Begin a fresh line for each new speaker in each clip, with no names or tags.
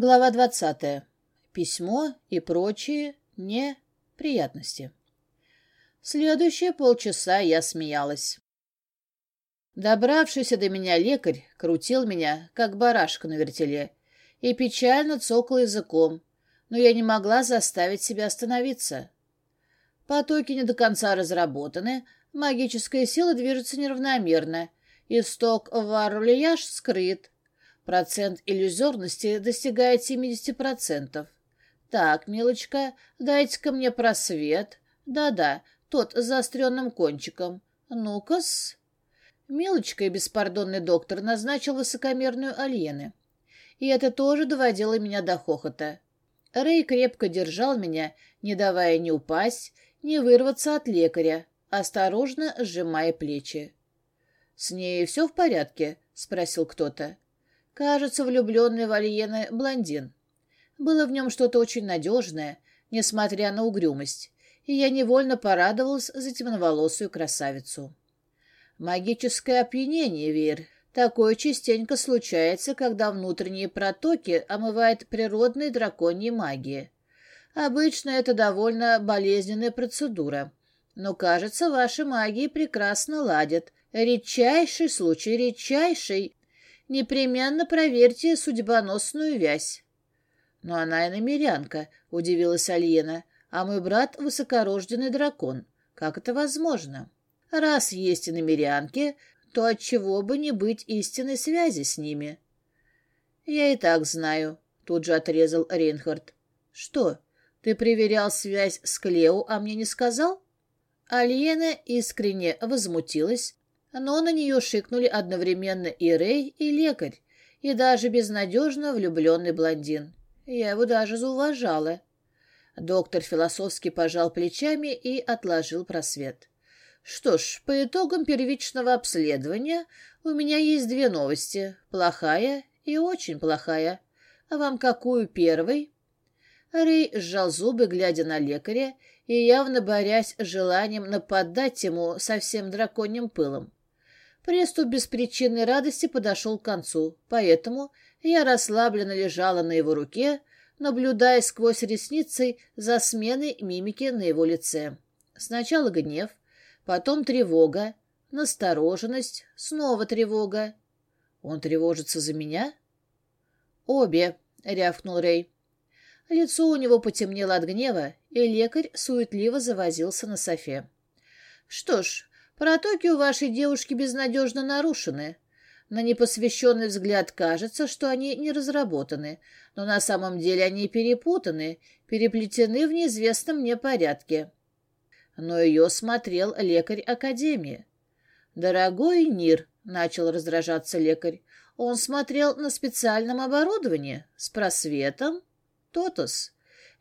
Глава двадцатая. Письмо и прочие неприятности. Следующие полчаса я смеялась. Добравшийся до меня лекарь крутил меня, как барашка на вертеле, и печально цокал языком, но я не могла заставить себя остановиться. Потоки не до конца разработаны, магическая сила движется неравномерно, исток варулияж скрыт, Процент иллюзорности достигает 70%. Так, милочка, дайте-ка мне просвет. Да-да, тот с заостренным кончиком. Ну-ка-с. Милочка и беспардонный доктор назначил высокомерную Альены. И это тоже доводило меня до хохота. Рэй крепко держал меня, не давая ни упасть, ни вырваться от лекаря, осторожно сжимая плечи. — С ней все в порядке? — спросил кто-то. Кажется, влюбленный в Альены блондин. Было в нем что-то очень надежное, несмотря на угрюмость, и я невольно порадовалась за темноволосую красавицу. Магическое опьянение, Вер. Такое частенько случается, когда внутренние протоки омывает природной драконьей магии. Обычно это довольно болезненная процедура. Но, кажется, ваши магии прекрасно ладят. Редчайший случай, редчайший, Непременно проверьте судьбоносную вязь. — Но она и намерянка, — удивилась Альена, — а мой брат — высокорожденный дракон. Как это возможно? Раз есть и намерянки, то отчего бы не быть истинной связи с ними? — Я и так знаю, — тут же отрезал Рейнхард. — Что, ты проверял связь с Клео, а мне не сказал? Альена искренне возмутилась, но на нее шикнули одновременно и Рэй, и лекарь, и даже безнадежно влюбленный блондин. Я его даже зауважала. Доктор философски пожал плечами и отложил просвет. Что ж, по итогам первичного обследования у меня есть две новости. Плохая и очень плохая. А вам какую первой? Рэй сжал зубы, глядя на лекаря, и явно борясь с желанием нападать ему совсем драконьим пылом. Приступ беспричинной радости подошел к концу, поэтому я расслабленно лежала на его руке, наблюдая сквозь ресницы за сменой мимики на его лице. Сначала гнев, потом тревога, настороженность, снова тревога. Он тревожится за меня? «Обе», — рявкнул Рэй. Лицо у него потемнело от гнева, и лекарь суетливо завозился на софе. «Что ж, Протоки у вашей девушки безнадежно нарушены. На непосвященный взгляд кажется, что они не разработаны, но на самом деле они перепутаны, переплетены в неизвестном мне порядке. Но ее смотрел лекарь Академии. «Дорогой Нир», — начал раздражаться лекарь, — «он смотрел на специальном оборудовании, с просветом. Тотос.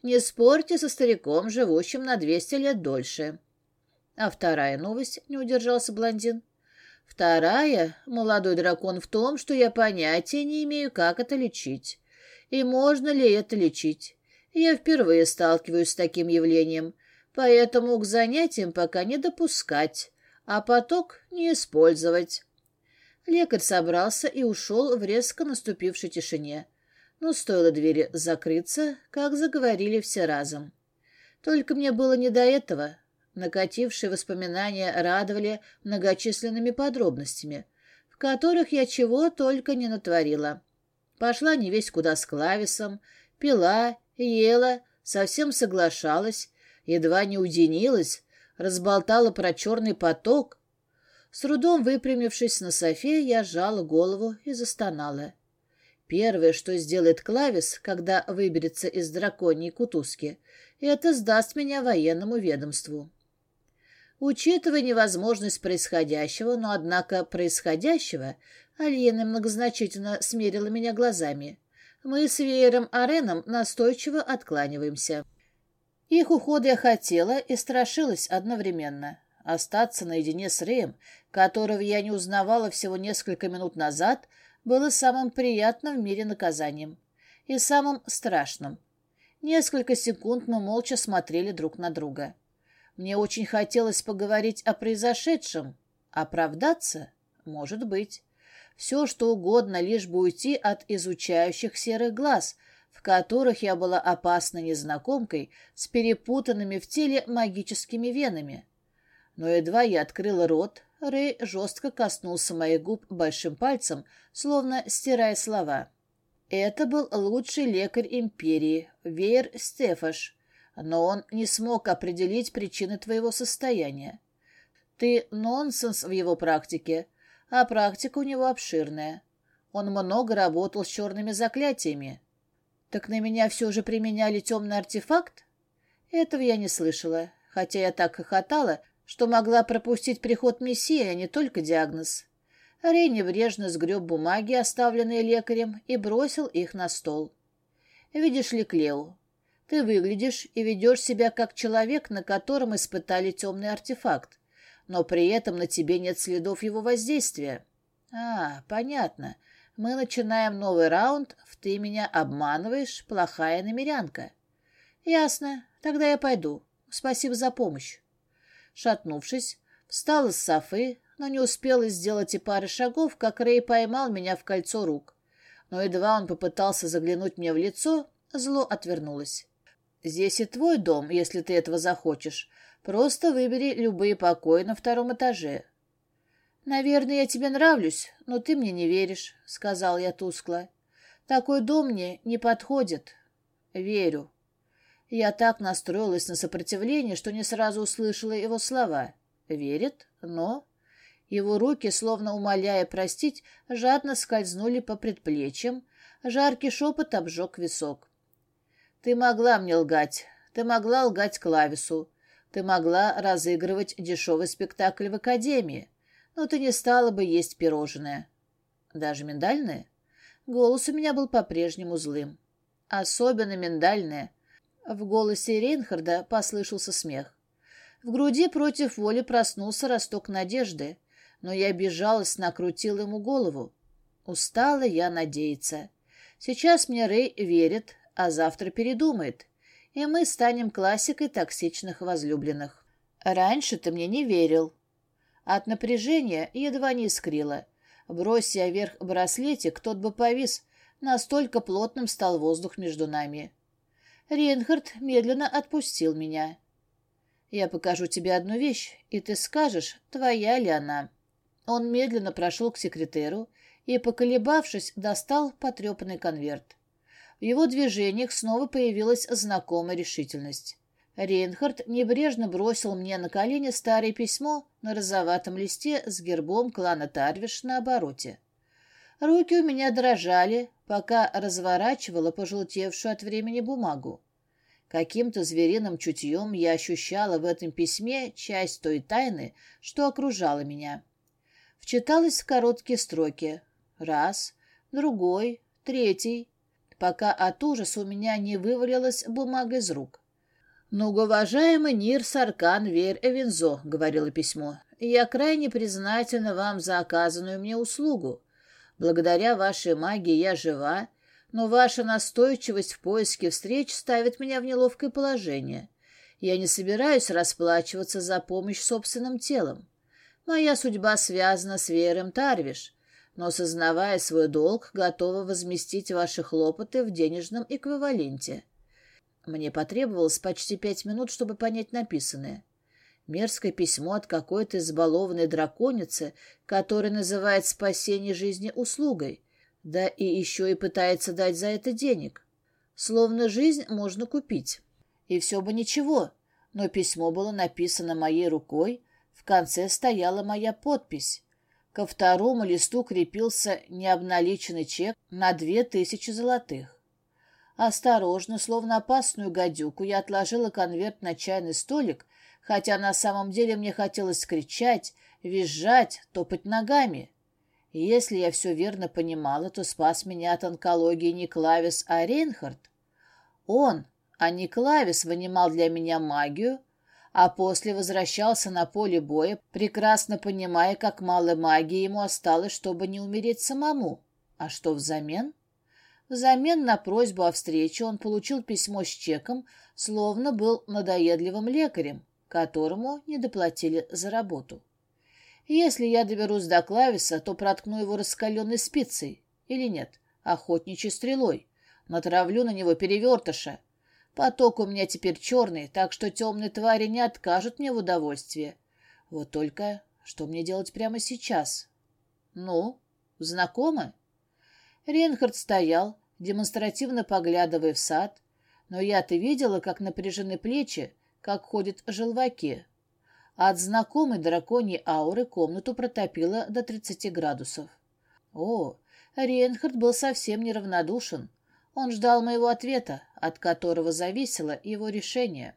Не спорьте со стариком, живущим на двести лет дольше». А вторая новость, не удержался блондин. Вторая, молодой дракон, в том, что я понятия не имею, как это лечить. И можно ли это лечить. Я впервые сталкиваюсь с таким явлением, поэтому к занятиям пока не допускать, а поток не использовать. Лекарь собрался и ушел в резко наступившей тишине. Но стоило двери закрыться, как заговорили все разом. Только мне было не до этого. Накатившие воспоминания радовали многочисленными подробностями, в которых я чего только не натворила. Пошла не весь куда с клависом, пила, ела, совсем соглашалась, едва не уденилась, разболтала про черный поток. С трудом выпрямившись на софе, я сжала голову и застонала. Первое, что сделает Клавис, когда выберется из драконьей кутузки, это сдаст меня военному ведомству. Учитывая невозможность происходящего, но, однако, происходящего, Альена многозначительно смерила меня глазами. Мы с Веером Ареном настойчиво откланиваемся. Их ухода я хотела и страшилась одновременно. Остаться наедине с Рэем, которого я не узнавала всего несколько минут назад, было самым приятным в мире наказанием. И самым страшным. Несколько секунд мы молча смотрели друг на друга. Мне очень хотелось поговорить о произошедшем. Оправдаться? Может быть. Все, что угодно, лишь бы уйти от изучающих серых глаз, в которых я была опасной незнакомкой с перепутанными в теле магическими венами. Но едва я открыла рот, Рэй жестко коснулся моих губ большим пальцем, словно стирая слова. Это был лучший лекарь империи, Вейер Стефаш, но он не смог определить причины твоего состояния. Ты нонсенс в его практике, а практика у него обширная. Он много работал с черными заклятиями. Так на меня все же применяли темный артефакт? Этого я не слышала, хотя я так хохотала, что могла пропустить приход Мессии, а не только диагноз. Рей небрежно сгреб бумаги, оставленные лекарем, и бросил их на стол. «Видишь ли, Клео, ты выглядишь и ведешь себя как человек, на котором испытали темный артефакт, но при этом на тебе нет следов его воздействия. А, понятно. Мы начинаем новый раунд, в ты меня обманываешь, плохая намерянка. Ясно. Тогда я пойду. Спасибо за помощь. Шатнувшись, встал из софы, но не успела сделать и пары шагов, как Рэй поймал меня в кольцо рук. Но едва он попытался заглянуть мне в лицо, зло отвернулось. «Здесь и твой дом, если ты этого захочешь. Просто выбери любые покои на втором этаже». «Наверное, я тебе нравлюсь, но ты мне не веришь», — сказал я тускло. «Такой дом мне не подходит». «Верю». Я так настроилась на сопротивление, что не сразу услышала его слова. «Верит, но...» Его руки, словно умоляя простить, жадно скользнули по предплечьям, жаркий шепот обжег висок. «Ты могла мне лгать, ты могла лгать Клавису, ты могла разыгрывать дешевый спектакль в академии, но ты не стала бы есть пирожное. Даже миндальное?» Голос у меня был по-прежнему злым. Особенно миндальное. В голосе Рейнхарда послышался смех. В груди против воли проснулся росток надежды но я безжалостно накрутил ему голову. Устала я надеяться. Сейчас мне Рэй верит, а завтра передумает, и мы станем классикой токсичных возлюбленных. Раньше ты мне не верил. От напряжения едва не искрило. Брось я вверх браслетик, тот бы повис, настолько плотным стал воздух между нами. Рейнхард медленно отпустил меня. «Я покажу тебе одну вещь, и ты скажешь, твоя ли она». Он медленно прошел к секретеру и, поколебавшись, достал потрепанный конверт. В его движениях снова появилась знакомая решительность. Рейнхард небрежно бросил мне на колени старое письмо на розоватом листе с гербом клана Тарвиш на обороте. Руки у меня дрожали, пока разворачивала пожелтевшую от времени бумагу. Каким-то звериным чутьем я ощущала в этом письме часть той тайны, что окружала меня. Вчиталась в короткие строки. Раз, другой, третий, пока от ужаса у меня не вывалилась бумага из рук. «Многоуважаемый Нир Саркан Верь Эвензо», — говорило письмо, — «я крайне признательна вам за оказанную мне услугу. Благодаря вашей магии я жива, но ваша настойчивость в поиске встреч ставит меня в неловкое положение. Я не собираюсь расплачиваться за помощь собственным телом. Моя судьба связана с Веером Тарвиш, но, сознавая свой долг, готова возместить ваши хлопоты в денежном эквиваленте. Мне потребовалось почти пять минут, чтобы понять написанное. Мерзкое письмо от какой-то избалованной драконицы, которая называет спасение жизни услугой, да и еще и пытается дать за это денег. Словно жизнь можно купить. И все бы ничего, но письмо было написано моей рукой, в конце стояла моя подпись. Ко второму листу крепился необналиченный чек на две тысячи золотых. Осторожно, словно опасную гадюку, я отложила конверт на чайный столик, хотя на самом деле мне хотелось кричать, визжать, топать ногами. Если я все верно понимала, то спас меня от онкологии не Клавис, а Рейнхард. Он, а не Клавис, вынимал для меня магию, а после возвращался на поле боя, прекрасно понимая, как мало магии ему осталось, чтобы не умереть самому. А что взамен? Взамен на просьбу о встрече он получил письмо с чеком, словно был надоедливым лекарем, которому не доплатили за работу. Если я доберусь до Клависа, то проткну его раскаленной спицей. Или нет, охотничьей стрелой. Натравлю на него перевертыша. Поток у меня теперь черный, так что темные твари не откажут мне в удовольствии. Вот только что мне делать прямо сейчас? Ну, знакомы? Ренхард стоял, демонстративно поглядывая в сад, но я-то видела, как напряжены плечи, как ходят желваки. От знакомой драконьей ауры комнату протопило до 30 градусов. О, Рейнхард был совсем неравнодушен. Он ждал моего ответа, от которого зависело его решение.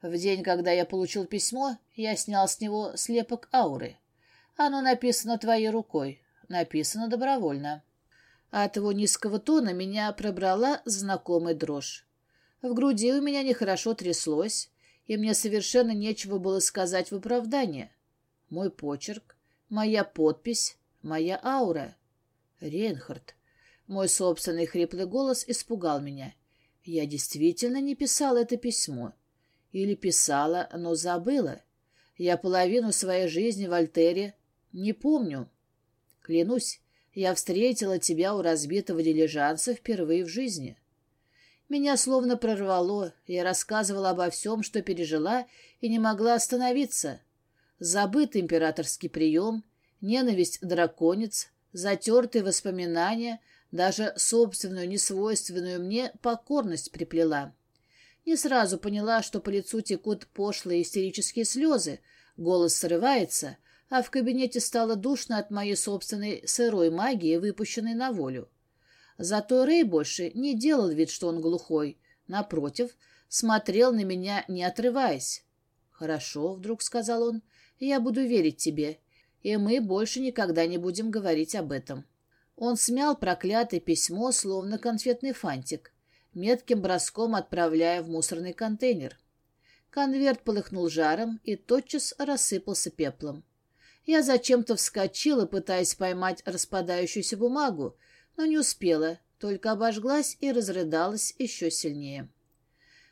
В день, когда я получил письмо, я снял с него слепок ауры. Оно написано твоей рукой, написано добровольно. От его низкого тона меня пробрала знакомая дрожь. В груди у меня нехорошо тряслось, и мне совершенно нечего было сказать в оправдание. Мой почерк, моя подпись, моя аура. Ренхард. Мой собственный хриплый голос испугал меня. Я действительно не писала это письмо. Или писала, но забыла. Я половину своей жизни в Альтере не помню. Клянусь, я встретила тебя у разбитого дилижанса впервые в жизни. Меня словно прорвало, я рассказывала обо всем, что пережила, и не могла остановиться. Забыт императорский прием, ненависть драконец, затертые воспоминания, даже собственную несвойственную мне покорность приплела. Не сразу поняла, что по лицу текут пошлые истерические слезы, голос срывается, а в кабинете стало душно от моей собственной сырой магии, выпущенной на волю. Зато Рэй больше не делал вид, что он глухой. Напротив, смотрел на меня, не отрываясь. «Хорошо», — вдруг сказал он, — «я буду верить тебе, и мы больше никогда не будем говорить об этом». Он смял проклятое письмо, словно конфетный фантик, метким броском отправляя в мусорный контейнер. Конверт полыхнул жаром и тотчас рассыпался пеплом. Я зачем-то вскочила, пытаясь поймать распадающуюся бумагу, но не успела, только обожглась и разрыдалась еще сильнее.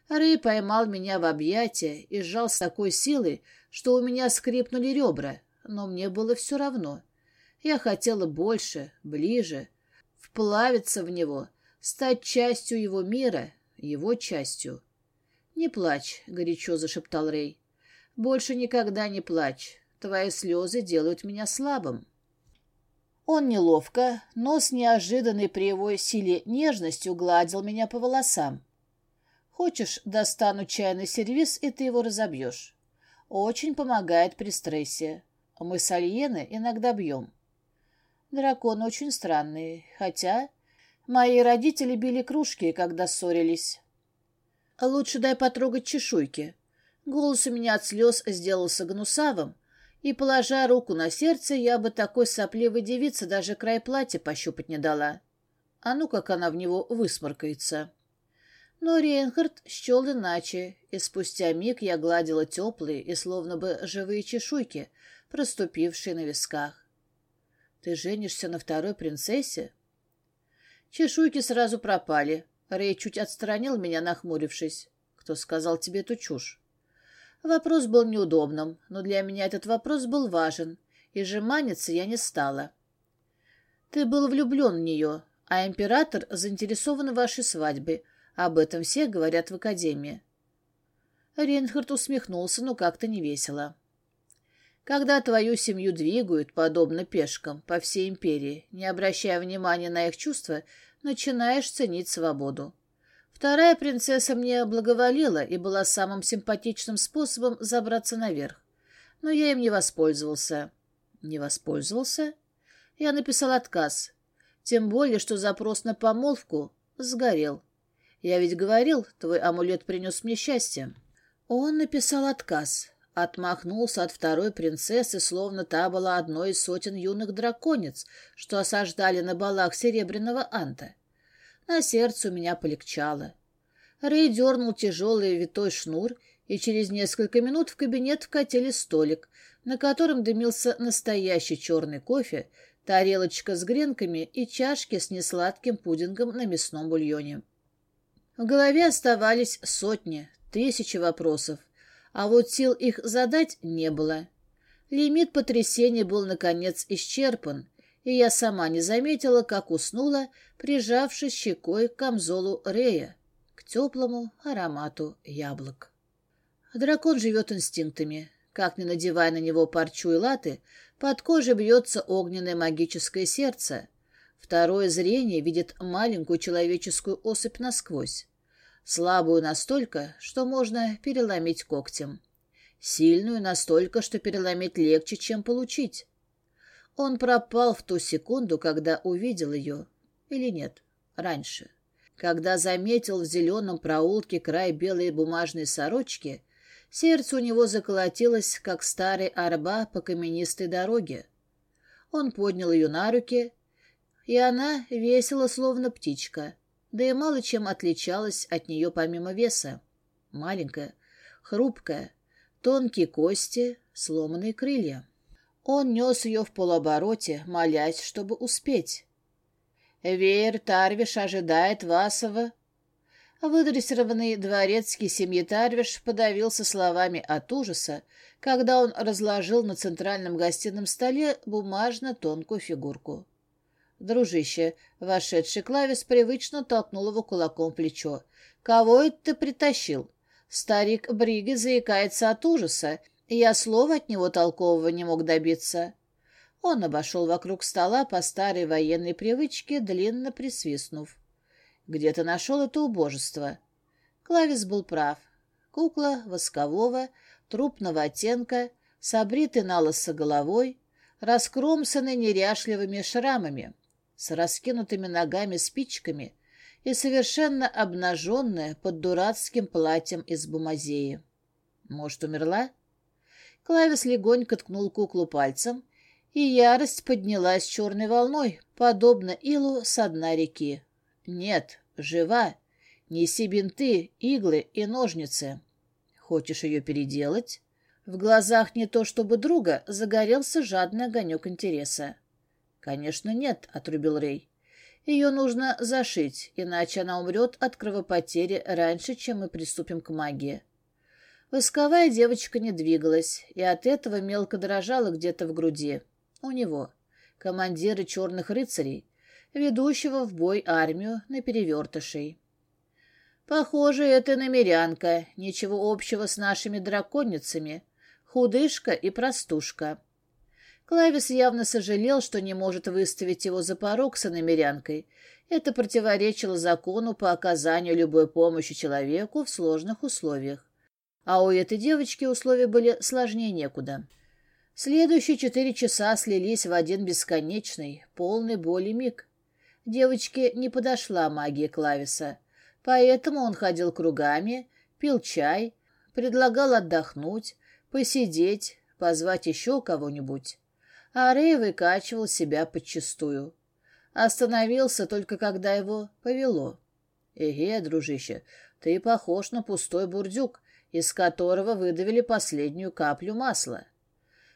Рэй поймал меня в объятия и сжал с такой силой, что у меня скрипнули ребра, но мне было все равно. Я хотела больше, ближе, вплавиться в него, стать частью его мира, его частью. «Не плачь», — горячо зашептал Рэй. «Больше никогда не плачь. Твои слезы делают меня слабым». Он неловко, но с неожиданной при его силе нежностью гладил меня по волосам. «Хочешь, достану чайный сервиз, и ты его разобьешь. Очень помогает при стрессе. Мы с Альены иногда бьем». Драконы очень странные, хотя... Мои родители били кружки, когда ссорились. Лучше дай потрогать чешуйки. Голос у меня от слез сделался гнусавым, и, положа руку на сердце, я бы такой сопливой девице даже край платья пощупать не дала. А ну, как она в него высморкается. Но Рейнхард счел иначе, и спустя миг я гладила теплые и словно бы живые чешуйки, проступившие на висках. «Ты женишься на второй принцессе?» Чешуйки сразу пропали. Рэй чуть отстранил меня, нахмурившись. «Кто сказал тебе эту чушь?» Вопрос был неудобным, но для меня этот вопрос был важен, и жеманиться я не стала. Ты был влюблен в нее, а император заинтересован в вашей свадьбе. Об этом все говорят в академии. Рейнхард усмехнулся, но как-то невесело. Когда твою семью двигают, подобно пешкам, по всей империи, не обращая внимания на их чувства, начинаешь ценить свободу. Вторая принцесса мне благоволила и была самым симпатичным способом забраться наверх. Но я им не воспользовался. Не воспользовался? Я написал отказ. Тем более, что запрос на помолвку сгорел. Я ведь говорил, твой амулет принес мне счастье. Он написал отказ. Отмахнулся от второй принцессы, словно та была одной из сотен юных драконец, что осаждали на балах Серебряного Анта. На сердце у меня полегчало. Рэй дернул тяжелый витой шнур, и через несколько минут в кабинет вкатили столик, на котором дымился настоящий черный кофе, тарелочка с гренками и чашки с несладким пудингом на мясном бульоне. В голове оставались сотни, тысячи вопросов, а вот сил их задать не было. Лимит потрясения был, наконец, исчерпан, и я сама не заметила, как уснула, прижавшись щекой к камзолу Рея, к теплому аромату яблок. Дракон живет инстинктами. Как ни надевая на него парчу и латы, под кожей бьется огненное магическое сердце. Второе зрение видит маленькую человеческую особь насквозь. Слабую настолько, что можно переломить когтем. Сильную настолько, что переломить легче, чем получить. Он пропал в ту секунду, когда увидел ее. Или нет, раньше. Когда заметил в зеленом проулке край белой бумажной сорочки, сердце у него заколотилось, как старый арба по каменистой дороге. Он поднял ее на руки, и она весила, словно птичка, да и мало чем отличалась от нее помимо веса. Маленькая, хрупкая, тонкие кости, сломанные крылья. Он нес ее в полуобороте, молясь, чтобы успеть. «Веер Тарвиш ожидает Васова». Выдрессированный дворецкий семьи Тарвиш подавился словами от ужаса, когда он разложил на центральном гостином столе бумажно-тонкую фигурку. Дружище, вошедший Клавис привычно толкнул его кулаком в плечо. «Кого это ты притащил?» Старик Бриги заикается от ужаса, и я слова от него толкового не мог добиться. Он обошел вокруг стола по старой военной привычке, длинно присвистнув. «Где ты нашел это убожество?» Клавис был прав. Кукла воскового, трупного оттенка, с обритой на головой, раскромсанной неряшливыми шрамами, с раскинутыми ногами-спичками и совершенно обнаженная под дурацким платьем из бумазеи. Может, умерла? Клавис легонько ткнул куклу пальцем, и ярость поднялась черной волной, подобно илу со дна реки. «Нет, жива. Неси бинты, иглы и ножницы. Хочешь ее переделать?» В глазах не то чтобы друга загорелся жадный огонек интереса. «Конечно, нет», — отрубил Рей. «Ее нужно зашить, иначе она умрет от кровопотери раньше, чем мы приступим к магии». Восковая девочка не двигалась, и от этого мелко дрожала где-то в груди. У него, командира черных рыцарей, ведущего в бой армию на перевертышей. Похоже, это намерянка, ничего общего с нашими драконицами, худышка и простушка. Клавис явно сожалел, что не может выставить его за порог с иномерянкой. Это противоречило закону по оказанию любой помощи человеку в сложных условиях. А у этой девочки условия были сложнее некуда. Следующие четыре часа слились в один бесконечный, полный боли миг. Девочке не подошла магия Клависа, поэтому он ходил кругами, пил чай, предлагал отдохнуть, посидеть, позвать еще кого-нибудь а Рэй выкачивал себя подчистую. Остановился только когда его повело. «Эге, дружище, ты похож на пустой бурдюк, из которого выдавили последнюю каплю масла».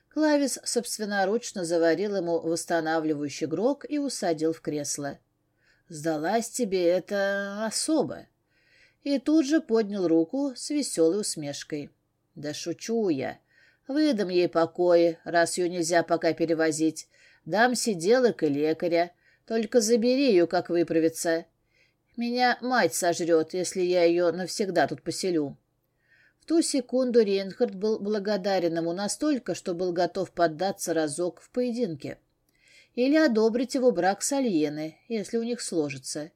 Клавис собственноручно заварил ему восстанавливающий грок и усадил в кресло. «Сдалась тебе это особо». И тут же поднял руку с веселой усмешкой. «Да шучу я. Выдам ей покои, раз ее нельзя пока перевозить. Дам сиделок и лекаря. Только забери ее, как выправиться. Меня мать сожрет, если я ее навсегда тут поселю». В ту секунду Рейнхард был благодарен ему настолько, что был готов поддаться разок в поединке. Или одобрить его брак с Альеной, если у них сложится.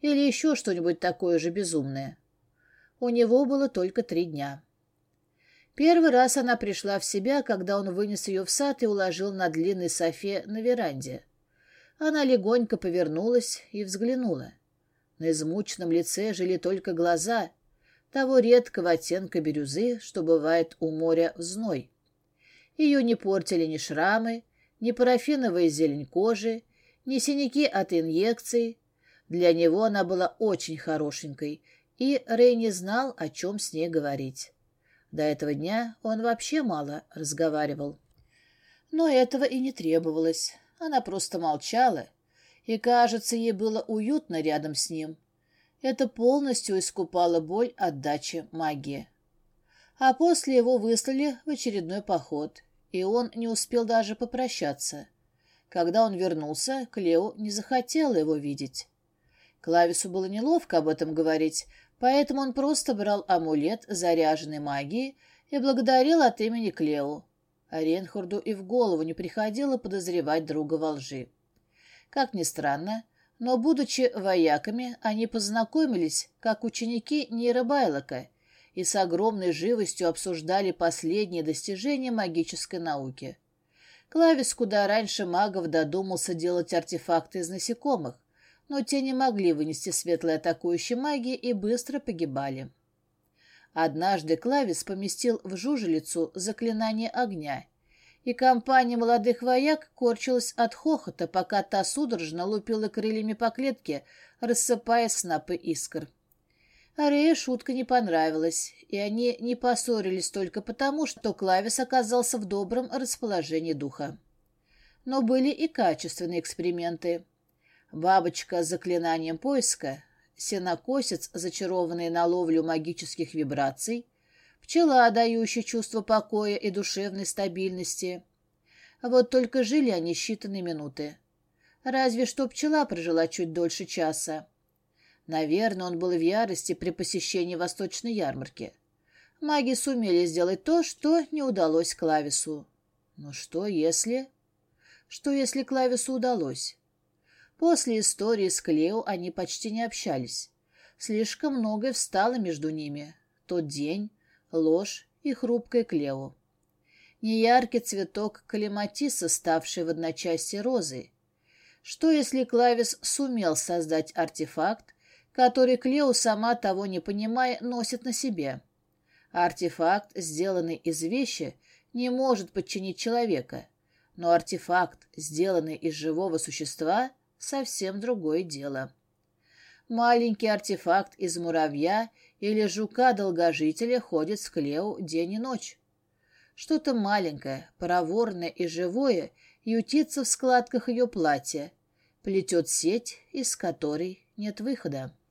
Или еще что-нибудь такое же безумное. У него было только три дня. Первый раз она пришла в себя, когда он вынес ее в сад и уложил на длинной софе на веранде. Она легонько повернулась и взглянула. На измученном лице жили только глаза, того редкого оттенка бирюзы, что бывает у моря в зной. Ее не портили ни шрамы, ни парафиновая зелень кожи, ни синяки от инъекций. Для него она была очень хорошенькой, и Рэй не знал, о чем с ней говорить. До этого дня он вообще мало разговаривал. Но этого и не требовалось. Она просто молчала, и, кажется, ей было уютно рядом с ним. Это полностью искупало боль отдачи магии. А после его выслали в очередной поход, и он не успел даже попрощаться. Когда он вернулся, Клео не захотела его видеть. Клавису было неловко об этом говорить, поэтому он просто брал амулет заряженной магией и благодарил от имени Клео. А Ренхурду и в голову не приходило подозревать друга во лжи. Как ни странно, но, будучи вояками, они познакомились, как ученики Нира Байлока, и с огромной живостью обсуждали последние достижения магической науки. Клавис куда раньше магов додумался делать артефакты из насекомых, но те не могли вынести светлой атакующей магии и быстро погибали. Однажды Клавис поместил в жужелицу заклинание огня, и компания молодых вояк корчилась от хохота, пока та судорожно лупила крыльями по клетке, рассыпая снапы искр. Арее шутка не понравилась, и они не поссорились только потому, что Клавис оказался в добром расположении духа. Но были и качественные эксперименты. Бабочка с заклинанием поиска, сенокосец, зачарованный на ловлю магических вибраций, пчела, дающая чувство покоя и душевной стабильности. Вот только жили они считанные минуты. Разве что пчела прожила чуть дольше часа. Наверное, он был в ярости при посещении восточной ярмарки. Маги сумели сделать то, что не удалось Клавису. Но что если... Что если Клавису удалось? После истории с Клео они почти не общались. Слишком многое встало между ними. Тот день, ложь и хрупкая Клео. Неяркий цветок калиматиса, ставший в одночасье розой. Что, если Клавис сумел создать артефакт, который Клео, сама того не понимая, носит на себе. Артефакт, сделанный из вещи, не может подчинить человека, но артефакт, сделанный из живого существа, совсем другое дело. Маленький артефакт из муравья или жука-долгожителя ходит с Клео день и ночь. Что-то маленькое, проворное и живое ютится в складках ее платья, плетет сеть, из которой нет выхода.